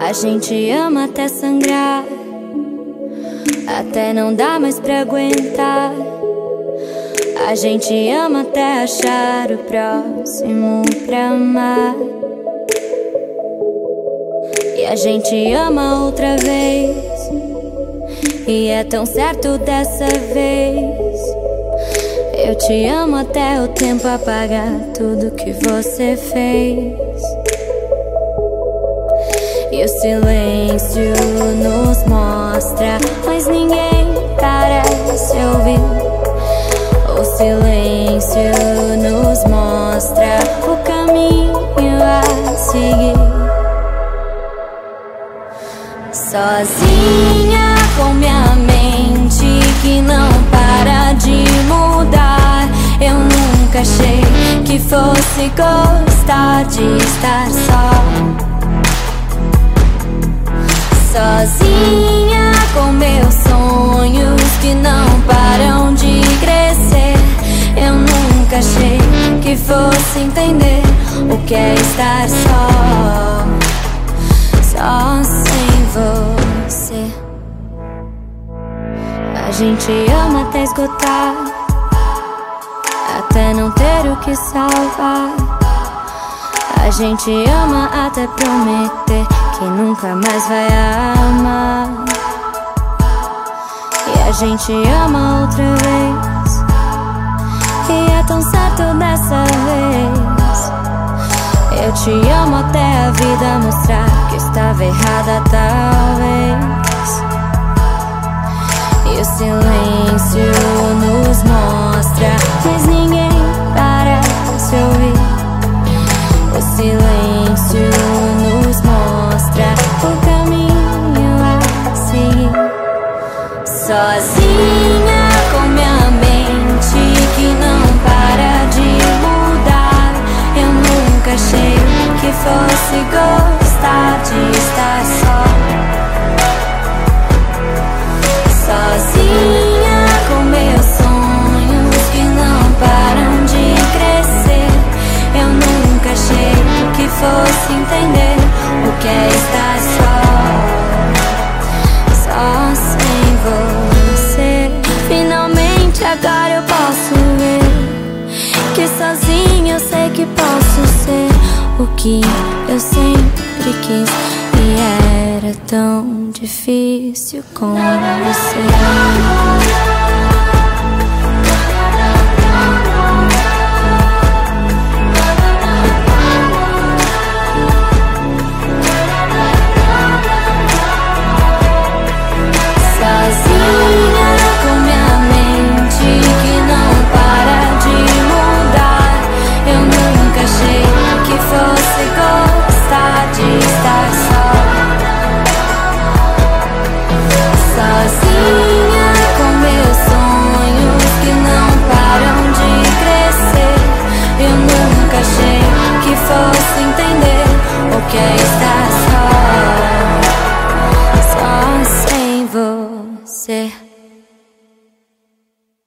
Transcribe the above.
A gente ama até sangrar, até não dá mais pra aguentar. A gente ama até achar o próximo pra amar. E a gente ama outra vez, e é tão certo dessa vez. Eu te amo até o tempo apagar tudo que você fez. E o silêncio nos mostra, mas ninguém parece ouvir. O silêncio nos mostra o caminho a seguir. Sozinha com minha gostar de estar só sozinha com meus sonhos que não param de crescer. Eu nunca achei que fosse entender o que é estar só, só sem você. A gente ama até esgotar, até não ter o que salvar. A gente ama até prometer que nunca mais vai amar. E a gente ama outra vez. E é tão certo dessa vez. Eu te amo até a vida mostrar que estava errada, talvez. Sozinha com minha mente que não para de mudar. Eu nunca achei que fosse gostar de que sozinho eu sei que posso ser o que eu sempre quis e era tão difícil com você.